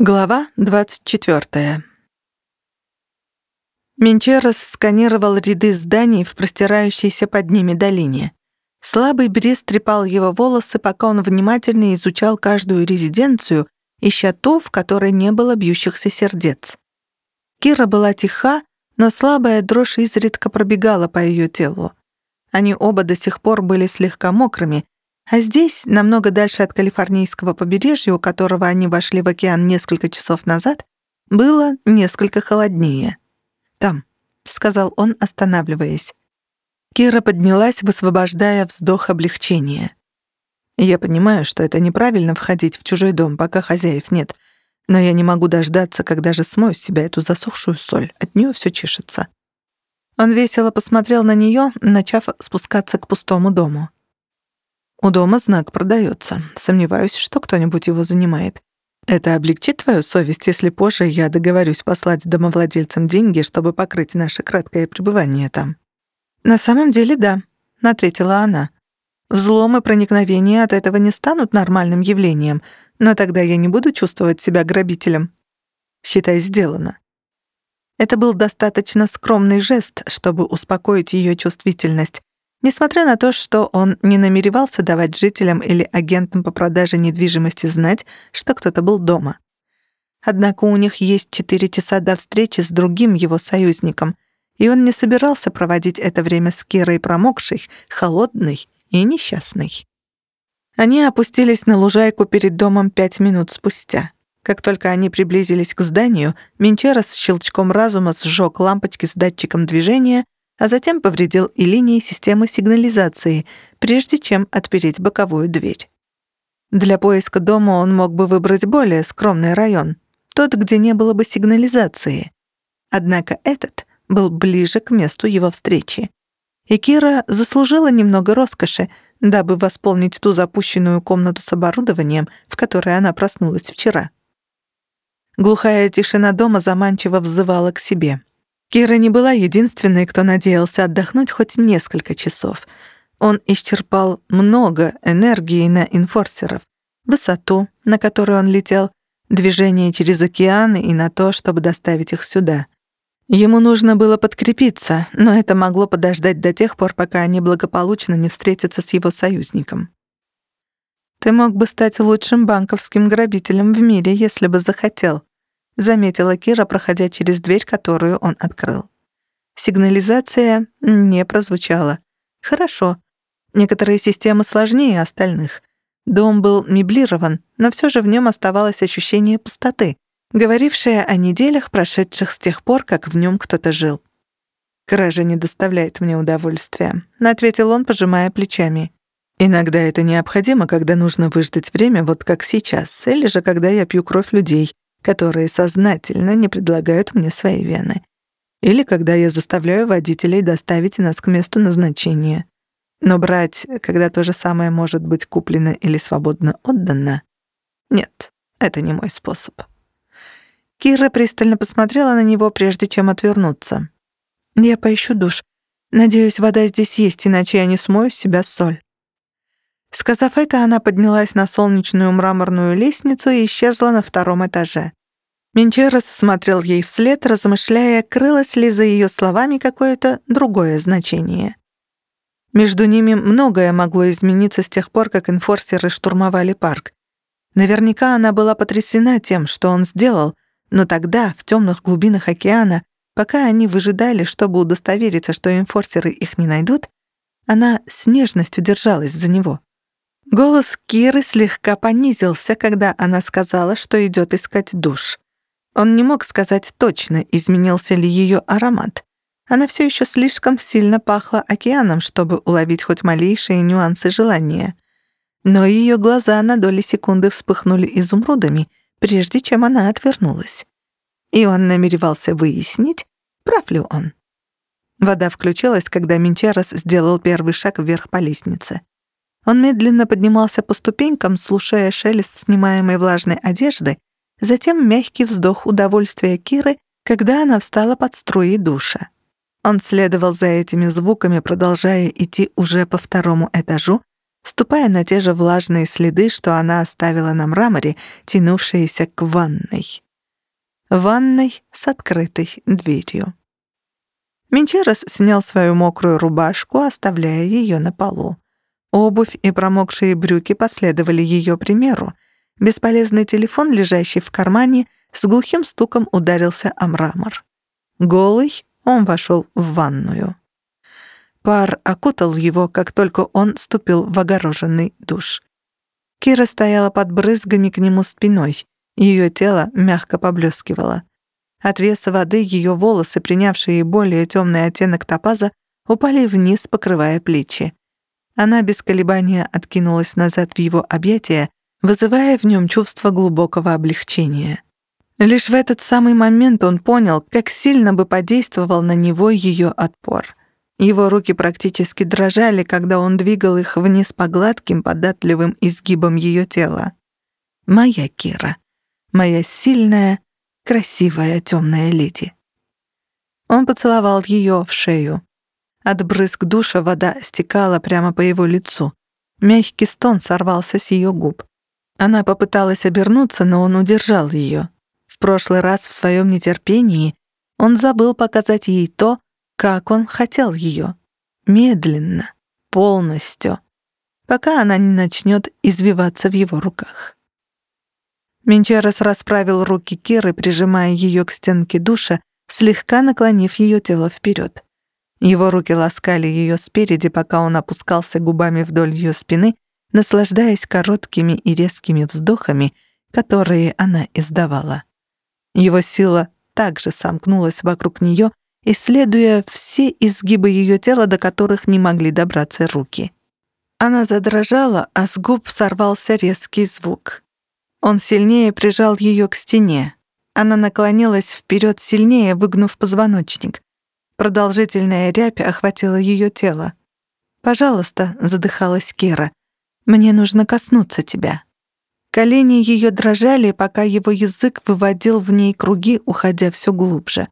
Глава 24. Менчерос сканировал ряды зданий в простирающейся под ними долине. Слабый бриз трепал его волосы, пока он внимательно изучал каждую резиденцию, ища ту, в которой не было бьющихся сердец. Кира была тиха, но слабая дрожь изредка пробегала по ее телу. Они оба до сих пор были слегка мокрыми, а здесь, намного дальше от калифорнийского побережья, у которого они вошли в океан несколько часов назад, было несколько холоднее. «Там», — сказал он, останавливаясь. Кира поднялась, высвобождая вздох облегчения. «Я понимаю, что это неправильно входить в чужой дом, пока хозяев нет, но я не могу дождаться, когда же смою с себя эту засохшую соль. От нее все чешется». Он весело посмотрел на нее, начав спускаться к пустому дому. У дома знак продается. Сомневаюсь, что кто-нибудь его занимает. Это облегчит твою совесть, если позже я договорюсь послать домовладельцам деньги, чтобы покрыть наше краткое пребывание там. На самом деле, да, ответила она. Взлом и проникновение от этого не станут нормальным явлением, но тогда я не буду чувствовать себя грабителем. Считай, сделано. Это был достаточно скромный жест, чтобы успокоить ее чувствительность, Несмотря на то, что он не намеревался давать жителям или агентам по продаже недвижимости знать, что кто-то был дома. Однако у них есть четыре часа до встречи с другим его союзником, и он не собирался проводить это время с Кирой промокшей, холодной и несчастной. Они опустились на лужайку перед домом пять минут спустя. Как только они приблизились к зданию, Менчера с щелчком разума сжег лампочки с датчиком движения — а затем повредил и линии системы сигнализации, прежде чем отпереть боковую дверь. Для поиска дома он мог бы выбрать более скромный район, тот, где не было бы сигнализации. Однако этот был ближе к месту его встречи. И Кира заслужила немного роскоши, дабы восполнить ту запущенную комнату с оборудованием, в которой она проснулась вчера. Глухая тишина дома заманчиво взывала к себе. Кира не была единственной, кто надеялся отдохнуть хоть несколько часов. Он исчерпал много энергии на инфорсеров, высоту, на которую он летел, движение через океаны и на то, чтобы доставить их сюда. Ему нужно было подкрепиться, но это могло подождать до тех пор, пока они благополучно не встретятся с его союзником. «Ты мог бы стать лучшим банковским грабителем в мире, если бы захотел», заметила Кира, проходя через дверь, которую он открыл. Сигнализация не прозвучала. Хорошо. Некоторые системы сложнее остальных. Дом был меблирован, но все же в нем оставалось ощущение пустоты, говорившее о неделях, прошедших с тех пор, как в нем кто-то жил. «Кража не доставляет мне удовольствия», — ответил он, пожимая плечами. «Иногда это необходимо, когда нужно выждать время, вот как сейчас, или же когда я пью кровь людей, которые сознательно не предлагают мне свои вены. Или когда я заставляю водителей доставить нас к месту назначения. Но брать, когда то же самое может быть куплено или свободно отдано, нет, это не мой способ. Кира пристально посмотрела на него, прежде чем отвернуться. «Я поищу душ. Надеюсь, вода здесь есть, иначе я не смою с себя соль». Сказав это, она поднялась на солнечную мраморную лестницу и исчезла на втором этаже. Менчерос смотрел ей вслед, размышляя, крылось ли за ее словами какое-то другое значение. Между ними многое могло измениться с тех пор, как инфорсеры штурмовали парк. Наверняка она была потрясена тем, что он сделал, но тогда, в темных глубинах океана, пока они выжидали, чтобы удостовериться, что инфорсеры их не найдут, она с нежностью держалась за него. Голос Киры слегка понизился, когда она сказала, что идет искать душ. Он не мог сказать точно, изменился ли ее аромат. Она все еще слишком сильно пахла океаном, чтобы уловить хоть малейшие нюансы желания. Но ее глаза на доли секунды вспыхнули изумрудами, прежде чем она отвернулась. И он намеревался выяснить, прав ли он. Вода включилась, когда Минчарос сделал первый шаг вверх по лестнице. Он медленно поднимался по ступенькам, слушая шелест снимаемой влажной одежды, затем мягкий вздох удовольствия Киры, когда она встала под струи душа. Он следовал за этими звуками, продолжая идти уже по второму этажу, ступая на те же влажные следы, что она оставила на мраморе, тянувшиеся к ванной. Ванной с открытой дверью. Менчерос снял свою мокрую рубашку, оставляя ее на полу. Обувь и промокшие брюки последовали ее примеру. Бесполезный телефон, лежащий в кармане, с глухим стуком ударился о мрамор. Голый он вошел в ванную. Пар окутал его, как только он ступил в огороженный душ. Кира стояла под брызгами к нему спиной. Ее тело мягко поблескивало. От веса воды ее волосы, принявшие более темный оттенок топаза, упали вниз, покрывая плечи. Она без колебания откинулась назад в его объятия, вызывая в нем чувство глубокого облегчения. Лишь в этот самый момент он понял, как сильно бы подействовал на него ее отпор. Его руки практически дрожали, когда он двигал их вниз по гладким, податливым изгибам ее тела. «Моя Кира. Моя сильная, красивая темная леди». Он поцеловал ее в шею. От брызг душа вода стекала прямо по его лицу. Мягкий стон сорвался с ее губ. Она попыталась обернуться, но он удержал ее. В прошлый раз в своем нетерпении он забыл показать ей то, как он хотел ее. Медленно, полностью, пока она не начнет извиваться в его руках. Менчарес расправил руки Киры, прижимая ее к стенке душа, слегка наклонив ее тело вперед. Его руки ласкали ее спереди, пока он опускался губами вдоль ее спины, наслаждаясь короткими и резкими вздохами, которые она издавала. Его сила также сомкнулась вокруг нее, исследуя все изгибы ее тела, до которых не могли добраться руки. Она задрожала, а с губ сорвался резкий звук. Он сильнее прижал ее к стене. Она наклонилась вперед сильнее, выгнув позвоночник. Продолжительная рябь охватила ее тело. «Пожалуйста», — задыхалась Кира, — «мне нужно коснуться тебя». Колени ее дрожали, пока его язык выводил в ней круги, уходя все глубже.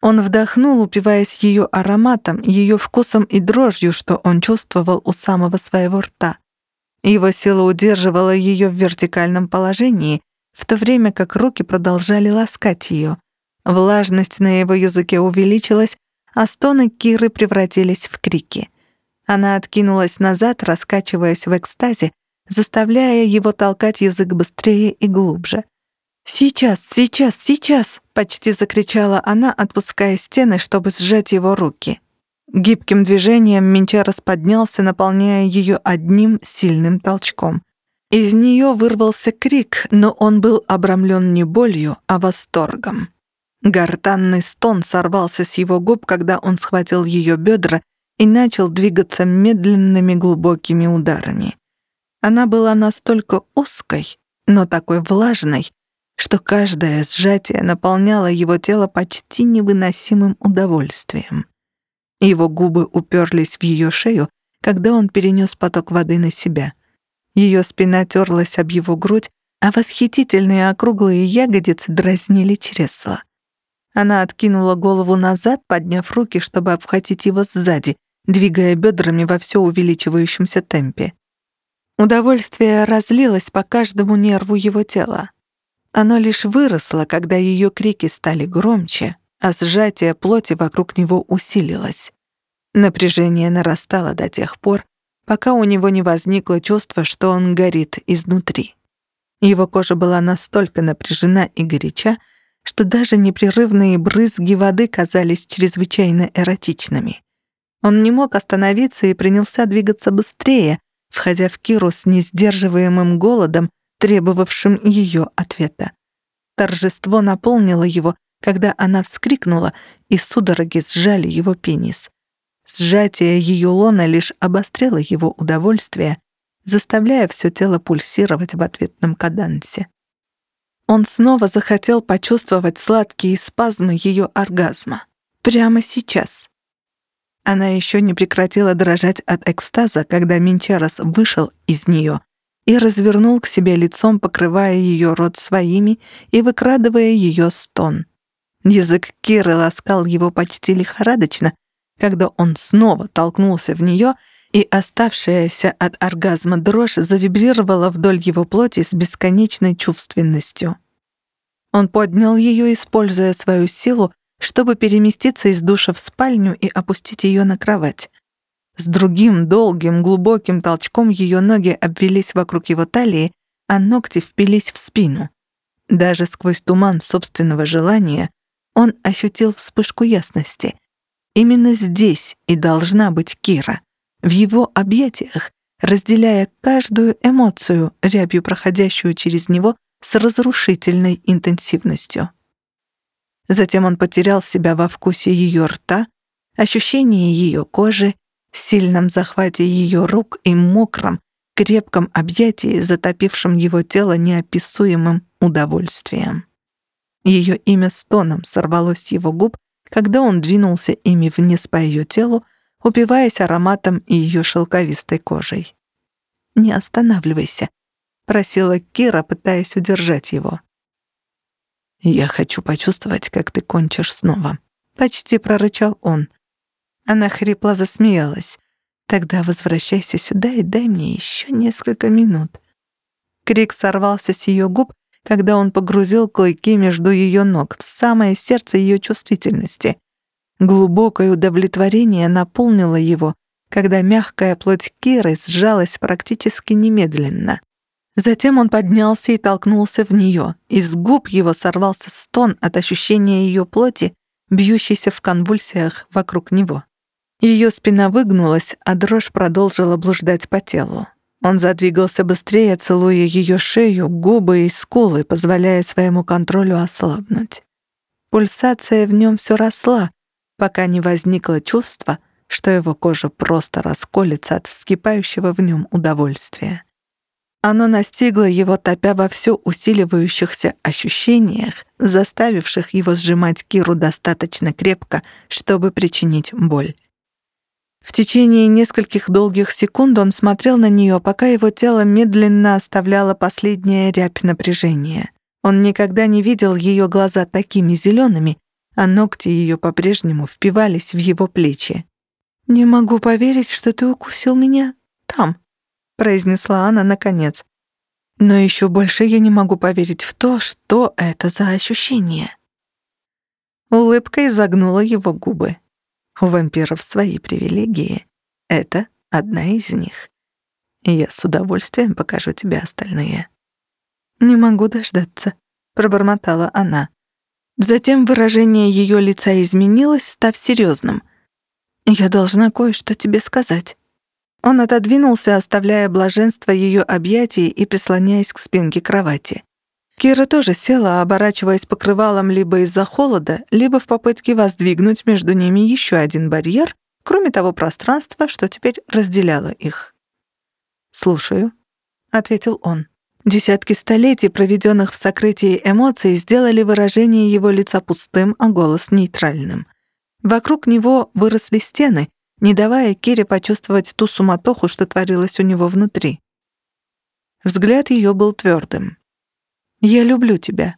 Он вдохнул, упиваясь ее ароматом, ее вкусом и дрожью, что он чувствовал у самого своего рта. Его сила удерживала ее в вертикальном положении, в то время как руки продолжали ласкать ее. Влажность на его языке увеличилась, а стоны Киры превратились в крики. Она откинулась назад, раскачиваясь в экстазе, заставляя его толкать язык быстрее и глубже. «Сейчас, сейчас, сейчас!» — почти закричала она, отпуская стены, чтобы сжать его руки. Гибким движением Минчарос поднялся, наполняя ее одним сильным толчком. Из нее вырвался крик, но он был обрамлен не болью, а восторгом. Гортанный стон сорвался с его губ, когда он схватил ее бедра и начал двигаться медленными глубокими ударами. Она была настолько узкой, но такой влажной, что каждое сжатие наполняло его тело почти невыносимым удовольствием. Его губы уперлись в ее шею, когда он перенес поток воды на себя. Ее спина терлась об его грудь, а восхитительные округлые ягодицы дразнили чресла. Она откинула голову назад, подняв руки, чтобы обхватить его сзади, двигая бедрами во все увеличивающемся темпе. Удовольствие разлилось по каждому нерву его тела. Оно лишь выросло, когда ее крики стали громче, а сжатие плоти вокруг него усилилось. Напряжение нарастало до тех пор, пока у него не возникло чувство, что он горит изнутри. Его кожа была настолько напряжена и горяча, что даже непрерывные брызги воды казались чрезвычайно эротичными. Он не мог остановиться и принялся двигаться быстрее, входя в Киру с несдерживаемым голодом, требовавшим ее ответа. Торжество наполнило его, когда она вскрикнула, и судороги сжали его пенис. Сжатие ее лона лишь обострило его удовольствие, заставляя все тело пульсировать в ответном кадансе. Он снова захотел почувствовать сладкие спазмы ее оргазма. Прямо сейчас. Она еще не прекратила дрожать от экстаза, когда Минчарос вышел из нее и развернул к себе лицом, покрывая ее рот своими и выкрадывая ее стон. Язык Киры ласкал его почти лихорадочно, когда он снова толкнулся в нее и оставшаяся от оргазма дрожь завибрировала вдоль его плоти с бесконечной чувственностью. Он поднял ее, используя свою силу, чтобы переместиться из душа в спальню и опустить ее на кровать. С другим долгим, глубоким толчком ее ноги обвелись вокруг его талии, а ногти впились в спину. Даже сквозь туман собственного желания он ощутил вспышку ясности. Именно здесь и должна быть Кира — в его объятиях, разделяя каждую эмоцию, рябью проходящую через него с разрушительной интенсивностью. Затем он потерял себя во вкусе ее рта, ощущении ее кожи, сильном захвате ее рук и мокром, крепком объятии, затопившем его тело неописуемым удовольствием. Ее имя стоном сорвалось с его губ, когда он двинулся ими вниз по ее телу, упиваясь ароматом и ее шелковистой кожей. «Не останавливайся», — просила Кира, пытаясь удержать его. «Я хочу почувствовать, как ты кончишь снова», — почти прорычал он. Она хрипло засмеялась. «Тогда возвращайся сюда и дай мне еще несколько минут». Крик сорвался с ее губ, когда он погрузил клыки между ее ног в самое сердце ее чувствительности. Глубокое удовлетворение наполнило его, когда мягкая плоть Киры сжалась практически немедленно. Затем он поднялся и толкнулся в нее. Из губ его сорвался стон от ощущения ее плоти, бьющейся в конвульсиях вокруг него. Ее спина выгнулась, а дрожь продолжила блуждать по телу. Он задвигался быстрее, целуя ее шею, губы и скулы, позволяя своему контролю ослабнуть. Пульсация в нем все росла, пока не возникло чувство, что его кожа просто расколется от вскипающего в нем удовольствия. Оно настигло его, топя во все усиливающихся ощущениях, заставивших его сжимать Киру достаточно крепко, чтобы причинить боль. В течение нескольких долгих секунд он смотрел на нее, пока его тело медленно оставляло последнее рябь напряжения. Он никогда не видел ее глаза такими зелеными, а ногти ее по-прежнему впивались в его плечи. «Не могу поверить, что ты укусил меня там», — произнесла она наконец. «Но еще больше я не могу поверить в то, что это за ощущение». Улыбка изогнула его губы. У вампиров свои привилегии. Это одна из них. я с удовольствием покажу тебе остальные. «Не могу дождаться», — пробормотала она. Затем выражение ее лица изменилось, став серьезным. «Я должна кое-что тебе сказать». Он отодвинулся, оставляя блаженство ее объятий и прислоняясь к спинке кровати. Кира тоже села, оборачиваясь покрывалом либо из-за холода, либо в попытке воздвигнуть между ними еще один барьер, кроме того пространства, что теперь разделяло их. «Слушаю», — ответил он. Десятки столетий, проведенных в сокрытии эмоций, сделали выражение его лица пустым, а голос нейтральным. Вокруг него выросли стены, не давая Кире почувствовать ту суматоху, что творилось у него внутри. Взгляд ее был твердым. «Я люблю тебя.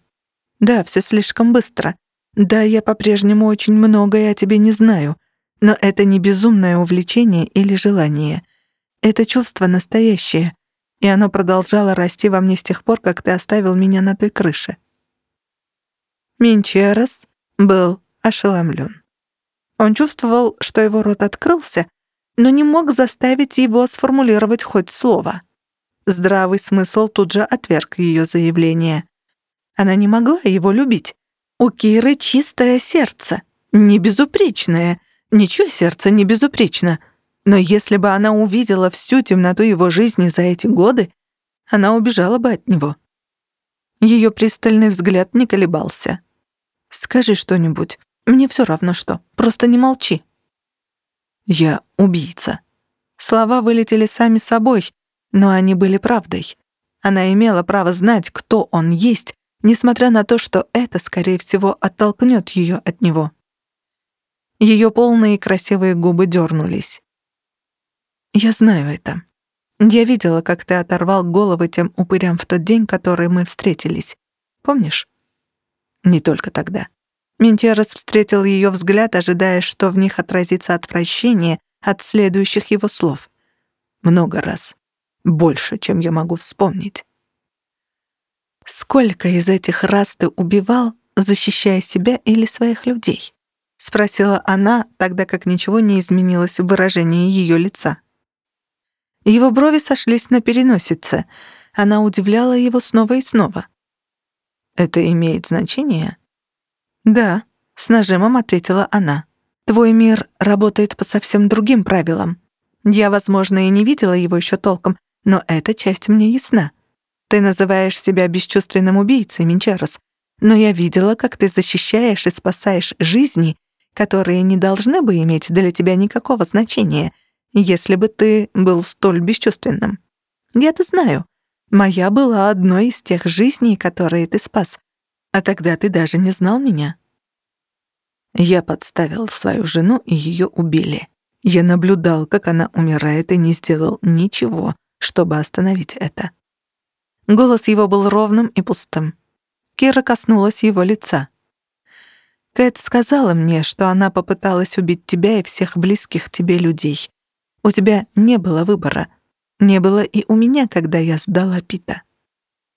Да, все слишком быстро. Да, я по-прежнему очень многое о тебе не знаю, но это не безумное увлечение или желание. Это чувство настоящее — и оно продолжало расти во мне с тех пор, как ты оставил меня на той крыше. Минчерос был ошеломлен. Он чувствовал, что его рот открылся, но не мог заставить его сформулировать хоть слово. Здравый смысл тут же отверг ее заявление. Она не могла его любить. У Киры чистое сердце, не безупречное. Ничего сердце не безупречно — но если бы она увидела всю темноту его жизни за эти годы, она убежала бы от него. Ее пристальный взгляд не колебался. «Скажи что-нибудь. Мне все равно что. Просто не молчи». «Я убийца». Слова вылетели сами собой, но они были правдой. Она имела право знать, кто он есть, несмотря на то, что это, скорее всего, оттолкнет ее от него. Ее полные красивые губы дернулись. «Я знаю это. Я видела, как ты оторвал головы тем упырям в тот день, который мы встретились. Помнишь?» «Не только тогда». Ментиарес встретил ее взгляд, ожидая, что в них отразится отвращение от следующих его слов. Много раз. Больше, чем я могу вспомнить. «Сколько из этих раз ты убивал, защищая себя или своих людей?» — спросила она, тогда как ничего не изменилось в выражении ее лица. Его брови сошлись на переносице. Она удивляла его снова и снова. «Это имеет значение?» «Да», — с нажимом ответила она. «Твой мир работает по совсем другим правилам. Я, возможно, и не видела его еще толком, но эта часть мне ясна. Ты называешь себя бесчувственным убийцей, Минчарос, но я видела, как ты защищаешь и спасаешь жизни, которые не должны бы иметь для тебя никакого значения, если бы ты был столь бесчувственным. Я-то знаю. Моя была одной из тех жизней, которые ты спас. А тогда ты даже не знал меня. Я подставил свою жену, и ее убили. Я наблюдал, как она умирает, и не сделал ничего, чтобы остановить это. Голос его был ровным и пустым. Кира коснулась его лица. Кэт сказала мне, что она попыталась убить тебя и всех близких тебе людей. У тебя не было выбора. Не было и у меня, когда я сдала Пита.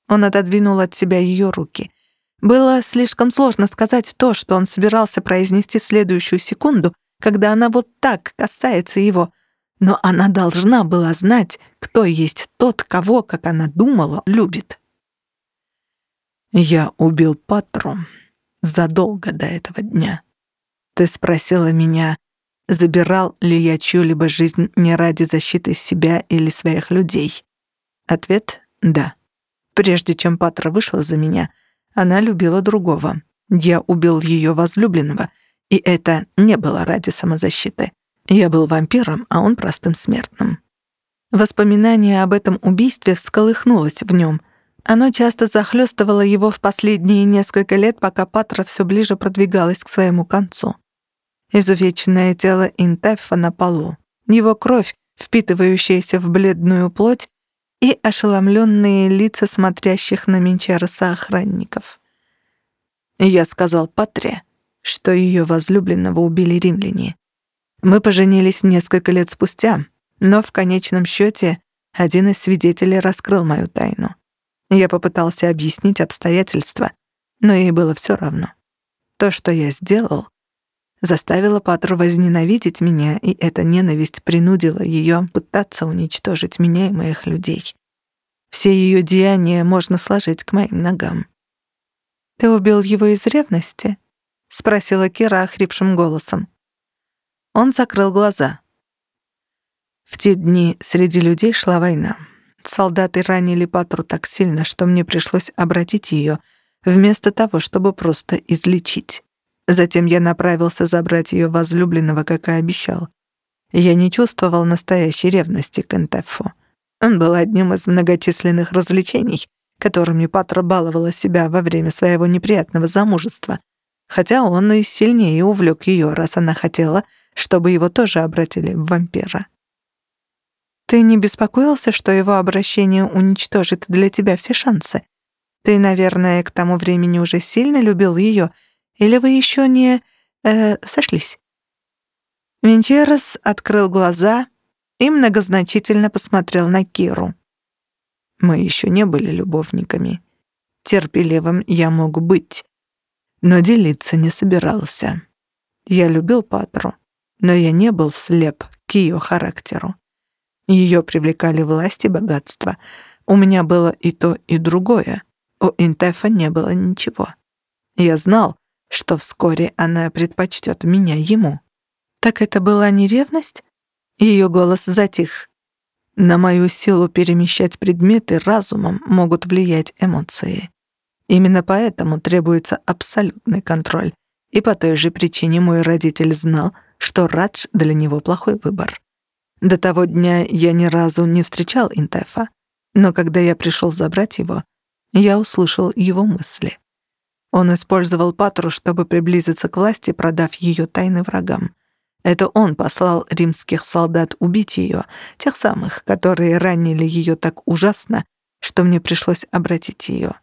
Он отодвинул от себя ее руки. Было слишком сложно сказать то, что он собирался произнести в следующую секунду, когда она вот так касается его, но она должна была знать, кто есть тот, кого, как она думала, любит. «Я убил Патру задолго до этого дня. Ты спросила меня, забирал ли я чью-либо жизнь не ради защиты себя или своих людей. Ответ — да. Прежде чем Патра вышла за меня, она любила другого. Я убил ее возлюбленного, и это не было ради самозащиты. Я был вампиром, а он простым смертным. Воспоминание об этом убийстве всколыхнулось в нем. Оно часто захлестывало его в последние несколько лет, пока Патра все ближе продвигалась к своему концу. Изувеченное тело Интефа на полу, его кровь, впитывающаяся в бледную плоть, и ошеломленные лица смотрящих на Менчароса охранников. Я сказал Патре, что ее возлюбленного убили римляне. Мы поженились несколько лет спустя, но в конечном счете один из свидетелей раскрыл мою тайну. Я попытался объяснить обстоятельства, но ей было все равно. То, что я сделал, заставило Патру возненавидеть меня, и эта ненависть принудила ее пытаться уничтожить меня и моих людей. Все ее деяния можно сложить к моим ногам. «Ты убил его из ревности?» — спросила Кира охрипшим голосом. Он закрыл глаза. В те дни среди людей шла война. Солдаты ранили Патру так сильно, что мне пришлось обратить ее, вместо того, чтобы просто излечить. Затем я направился забрать ее возлюбленного, как и обещал. Я не чувствовал настоящей ревности к Энтефу. Он был одним из многочисленных развлечений, которыми Патра баловала себя во время своего неприятного замужества, хотя он и сильнее увлек ее, раз она хотела — чтобы его тоже обратили в вампира. Ты не беспокоился, что его обращение уничтожит для тебя все шансы? Ты, наверное, к тому времени уже сильно любил ее, или вы еще не... Э, сошлись?» Венчерос открыл глаза и многозначительно посмотрел на Киру. «Мы еще не были любовниками. Терпеливым я мог быть, но делиться не собирался. Я любил Патру но я не был слеп к ее характеру. Ее привлекали власть и богатство. У меня было и то, и другое. У Интефа не было ничего. Я знал, что вскоре она предпочтет меня ему. Так это была не ревность? Ее голос затих. На мою силу перемещать предметы разумом могут влиять эмоции. Именно поэтому требуется абсолютный контроль. И по той же причине мой родитель знал, что Радж для него плохой выбор. До того дня я ни разу не встречал Интефа, но когда я пришел забрать его, я услышал его мысли. Он использовал Патру, чтобы приблизиться к власти, продав ее тайны врагам. Это он послал римских солдат убить ее, тех самых, которые ранили ее так ужасно, что мне пришлось обратить ее.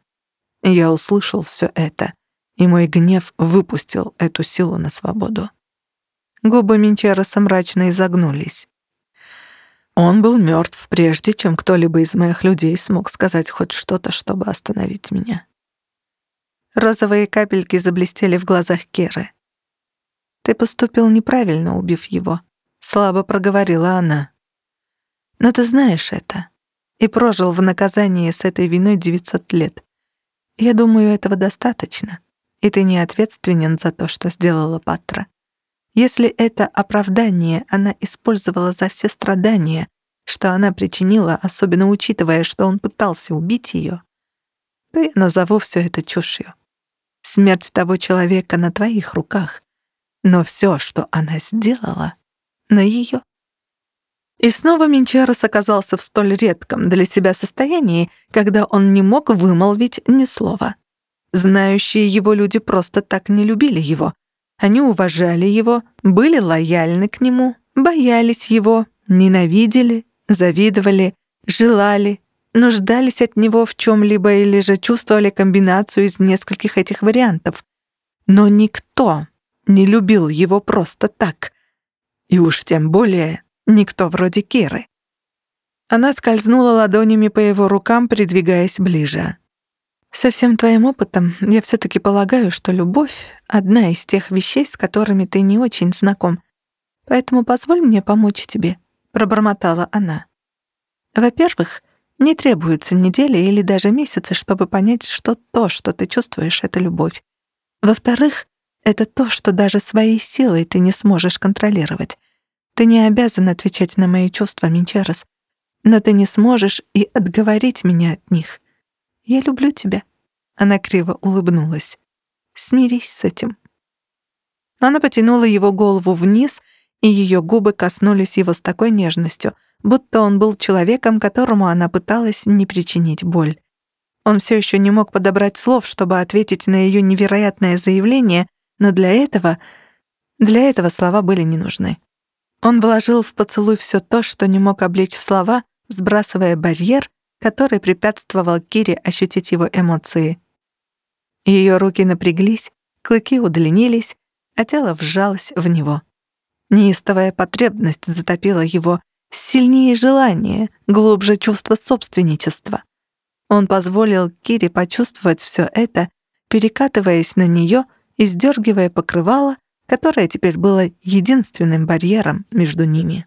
Я услышал все это, и мой гнев выпустил эту силу на свободу. Губы Минчероса мрачно изогнулись. Он был мертв прежде, чем кто-либо из моих людей смог сказать хоть что-то, чтобы остановить меня. Розовые капельки заблестели в глазах Керы. «Ты поступил неправильно, убив его», — слабо проговорила она. «Но ты знаешь это и прожил в наказании с этой виной 900 лет. Я думаю, этого достаточно, и ты не ответственен за то, что сделала Патра. Если это оправдание она использовала за все страдания, что она причинила, особенно учитывая, что он пытался убить ее, то я назову все это чушью. Смерть того человека на твоих руках, но все, что она сделала, на ее. И снова Минчерос оказался в столь редком для себя состоянии, когда он не мог вымолвить ни слова. Знающие его люди просто так не любили его, они уважали его, были лояльны к нему, боялись его, ненавидели, завидовали, желали, нуждались от него в чем-либо или же чувствовали комбинацию из нескольких этих вариантов. Но никто не любил его просто так. И уж тем более никто вроде Киры. Она скользнула ладонями по его рукам, придвигаясь ближе. Со всем твоим опытом я все-таки полагаю, что любовь — одна из тех вещей, с которыми ты не очень знаком. Поэтому позволь мне помочь тебе», — пробормотала она. «Во-первых, не требуется недели или даже месяца, чтобы понять, что то, что ты чувствуешь, — это любовь. Во-вторых, это то, что даже своей силой ты не сможешь контролировать. Ты не обязан отвечать на мои чувства, Минчерос, но ты не сможешь и отговорить меня от них. Я люблю тебя». Она криво улыбнулась. «Смирись с этим». Она потянула его голову вниз, и ее губы коснулись его с такой нежностью, будто он был человеком, которому она пыталась не причинить боль. Он все еще не мог подобрать слов, чтобы ответить на ее невероятное заявление, но для этого... Для этого слова были не нужны. Он вложил в поцелуй все то, что не мог облечь в слова, сбрасывая барьер, который препятствовал Кире ощутить его эмоции. Ее руки напряглись, клыки удлинились, а тело вжалось в него. Неистовая потребность затопила его, сильнее желание, глубже чувство собственничества. Он позволил Кире почувствовать все это, перекатываясь на нее и сдергивая покрывало, которое теперь было единственным барьером между ними.